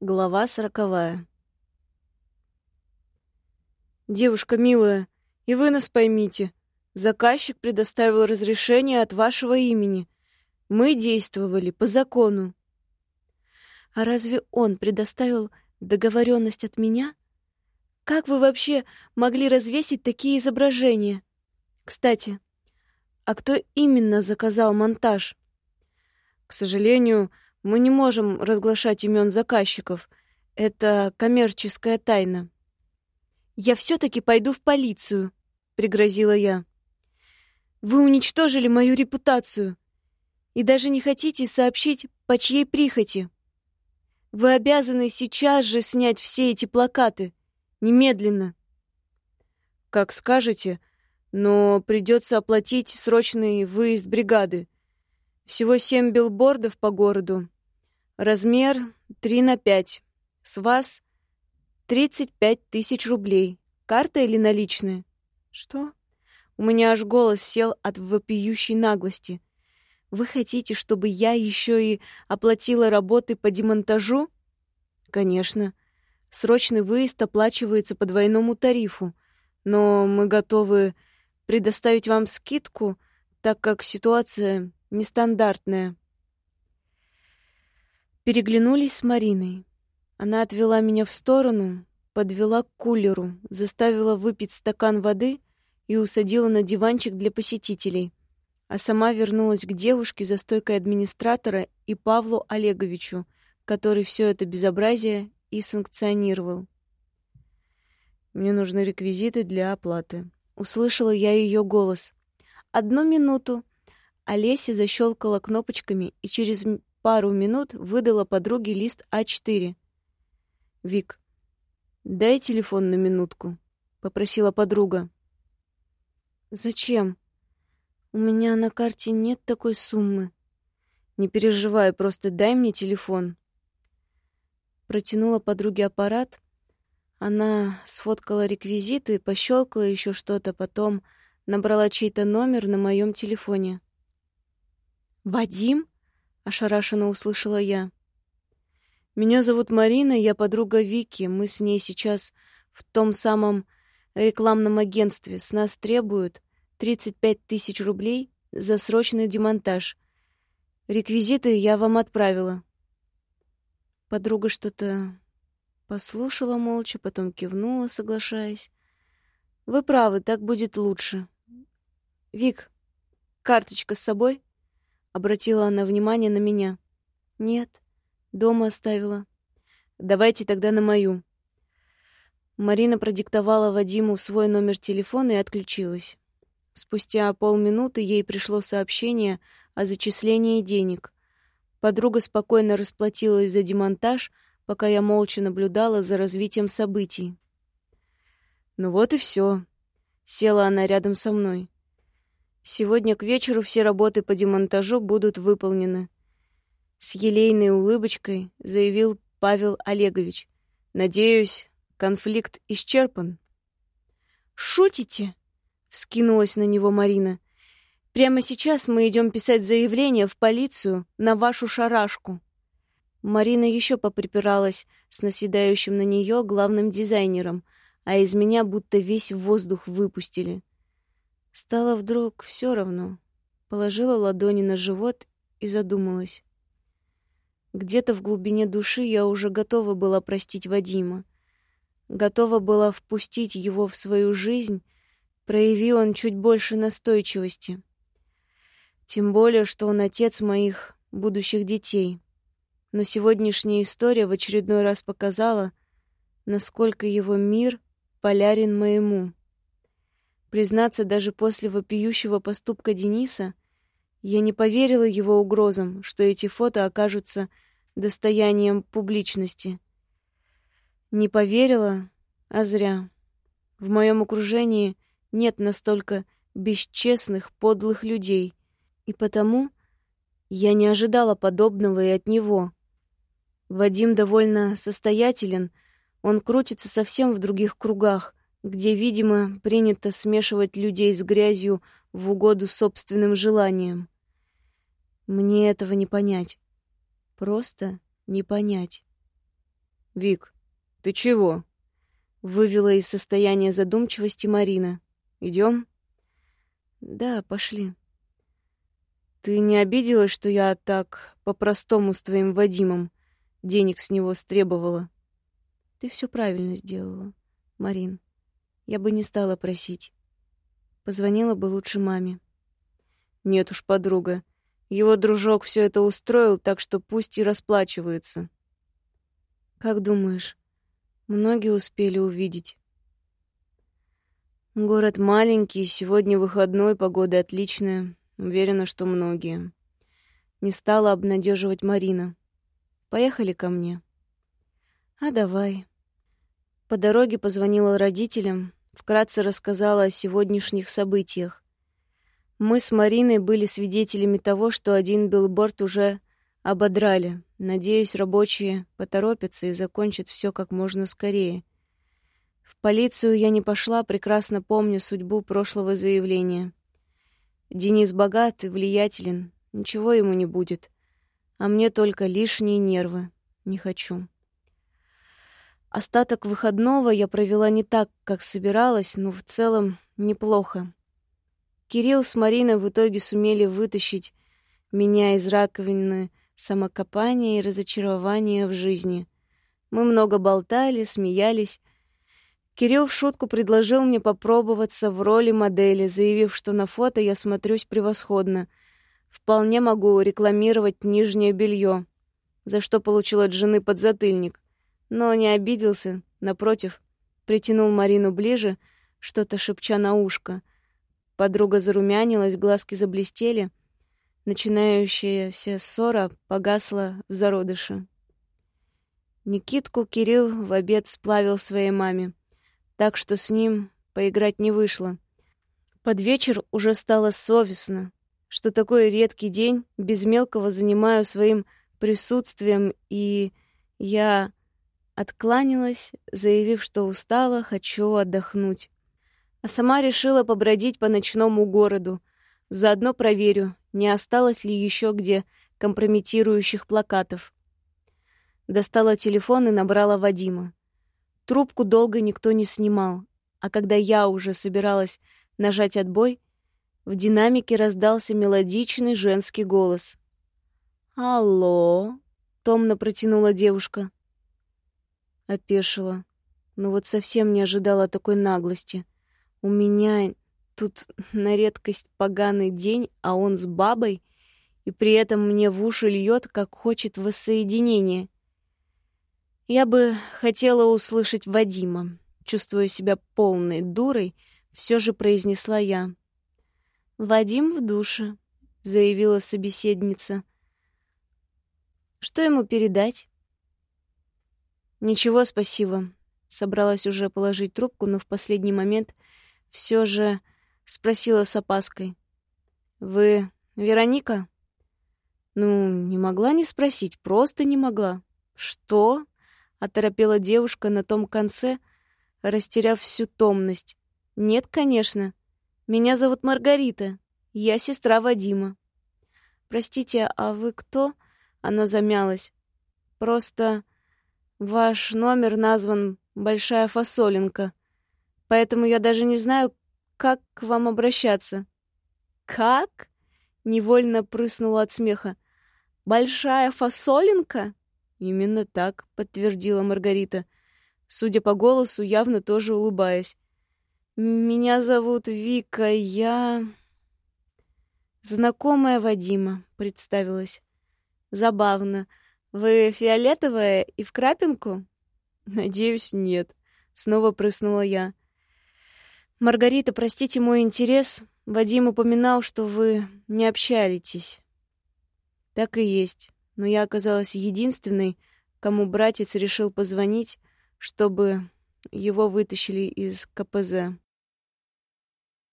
Глава сороковая. «Девушка милая, и вы нас поймите. Заказчик предоставил разрешение от вашего имени. Мы действовали по закону». «А разве он предоставил договоренность от меня? Как вы вообще могли развесить такие изображения? Кстати, а кто именно заказал монтаж?» «К сожалению, — мы не можем разглашать имен заказчиков. Это коммерческая тайна. Я все-таки пойду в полицию, пригрозила я. Вы уничтожили мою репутацию и даже не хотите сообщить, по чьей прихоти. Вы обязаны сейчас же снять все эти плакаты. Немедленно. Как скажете, но придется оплатить срочный выезд бригады. Всего семь билбордов по городу. Размер 3 на 5. С вас 35 тысяч рублей. Карта или наличные? Что? У меня аж голос сел от вопиющей наглости. Вы хотите, чтобы я еще и оплатила работы по демонтажу? Конечно. Срочный выезд оплачивается по двойному тарифу, но мы готовы предоставить вам скидку, так как ситуация нестандартная. Переглянулись с Мариной. Она отвела меня в сторону, подвела к кулеру, заставила выпить стакан воды и усадила на диванчик для посетителей, а сама вернулась к девушке за стойкой администратора и Павлу Олеговичу, который все это безобразие и санкционировал. Мне нужны реквизиты для оплаты. Услышала я ее голос. Одну минуту. Олеся защелкала кнопочками и через пару минут выдала подруге лист А4. «Вик, дай телефон на минутку», — попросила подруга. «Зачем? У меня на карте нет такой суммы». «Не переживай, просто дай мне телефон». Протянула подруге аппарат. Она сфоткала реквизиты, пощелкала еще что-то, потом набрала чей-то номер на моем телефоне. «Вадим?» — ошарашенно услышала я. «Меня зовут Марина, я подруга Вики. Мы с ней сейчас в том самом рекламном агентстве. С нас требуют 35 тысяч рублей за срочный демонтаж. Реквизиты я вам отправила». Подруга что-то послушала молча, потом кивнула, соглашаясь. «Вы правы, так будет лучше. Вик, карточка с собой?» Обратила она внимание на меня. Нет, дома оставила. Давайте тогда на мою. Марина продиктовала Вадиму свой номер телефона и отключилась. Спустя полминуты ей пришло сообщение о зачислении денег. Подруга спокойно расплатилась за демонтаж, пока я молча наблюдала за развитием событий. Ну вот и все. Села она рядом со мной. Сегодня к вечеру все работы по демонтажу будут выполнены. С елейной улыбочкой заявил Павел Олегович. Надеюсь, конфликт исчерпан. Шутите? Вскинулась на него Марина. Прямо сейчас мы идем писать заявление в полицию на вашу шарашку. Марина еще поприпиралась с наседающим на нее главным дизайнером, а из меня будто весь воздух выпустили. Стало вдруг все равно. Положила ладони на живот и задумалась. Где-то в глубине души я уже готова была простить Вадима. Готова была впустить его в свою жизнь, прояви он чуть больше настойчивости. Тем более, что он отец моих будущих детей. Но сегодняшняя история в очередной раз показала, насколько его мир полярен моему. Признаться, даже после вопиющего поступка Дениса, я не поверила его угрозам, что эти фото окажутся достоянием публичности. Не поверила, а зря. В моем окружении нет настолько бесчестных, подлых людей, и потому я не ожидала подобного и от него. Вадим довольно состоятелен, он крутится совсем в других кругах, где, видимо, принято смешивать людей с грязью в угоду собственным желаниям. Мне этого не понять. Просто не понять. «Вик, ты чего?» — вывела из состояния задумчивости Марина. «Идем?» «Да, пошли». «Ты не обиделась, что я так по-простому с твоим Вадимом денег с него стребовала?» «Ты все правильно сделала, Марин. Я бы не стала просить. Позвонила бы лучше маме». «Нет уж, подруга. Его дружок все это устроил, так что пусть и расплачивается». «Как думаешь, многие успели увидеть?» Город маленький, сегодня выходной, погода отличная. Уверена, что многие. Не стала обнадеживать Марина. Поехали ко мне. А давай. По дороге позвонила родителям, вкратце рассказала о сегодняшних событиях. Мы с Мариной были свидетелями того, что один билборд уже ободрали. Надеюсь, рабочие поторопятся и закончат все как можно скорее. В полицию я не пошла, прекрасно помню судьбу прошлого заявления. Денис богат и влиятелен, ничего ему не будет. А мне только лишние нервы. Не хочу. Остаток выходного я провела не так, как собиралась, но в целом неплохо. Кирилл с Мариной в итоге сумели вытащить меня из раковины самокопания и разочарования в жизни. Мы много болтали, смеялись, Кирилл в шутку предложил мне попробоваться в роли модели, заявив, что на фото я смотрюсь превосходно. Вполне могу рекламировать нижнее белье, за что получил от жены подзатыльник. Но не обиделся, напротив, притянул Марину ближе, что-то шепча на ушко. Подруга зарумянилась, глазки заблестели. Начинающаяся ссора погасла в зародыше. Никитку Кирилл в обед сплавил своей маме так что с ним поиграть не вышло. Под вечер уже стало совестно, что такой редкий день без мелкого занимаю своим присутствием, и я откланялась, заявив, что устала, хочу отдохнуть. А сама решила побродить по ночному городу. Заодно проверю, не осталось ли еще где компрометирующих плакатов. Достала телефон и набрала Вадима. Трубку долго никто не снимал, а когда я уже собиралась нажать отбой, в динамике раздался мелодичный женский голос. «Алло?» — томно протянула девушка. Опешила. Ну вот совсем не ожидала такой наглости. У меня тут на редкость поганый день, а он с бабой, и при этом мне в уши льет, как хочет воссоединение. Я бы хотела услышать Вадима. Чувствуя себя полной дурой, все же произнесла я. «Вадим в душе», — заявила собеседница. «Что ему передать?» «Ничего, спасибо». Собралась уже положить трубку, но в последний момент все же спросила с опаской. «Вы Вероника?» «Ну, не могла не спросить, просто не могла». «Что?» Оторопела девушка на том конце, растеряв всю томность. «Нет, конечно. Меня зовут Маргарита. Я сестра Вадима». «Простите, а вы кто?» Она замялась. «Просто ваш номер назван «Большая фасолинка», поэтому я даже не знаю, как к вам обращаться». «Как?» — невольно прыснула от смеха. «Большая фасолинка?» «Именно так», — подтвердила Маргарита, судя по голосу, явно тоже улыбаясь. «Меня зовут Вика, я...» «Знакомая Вадима», — представилась. «Забавно. Вы фиолетовая и в крапинку?» «Надеюсь, нет», — снова прыснула я. «Маргарита, простите мой интерес. Вадим упоминал, что вы не общаетесь». «Так и есть но я оказалась единственной, кому братец решил позвонить, чтобы его вытащили из КПЗ.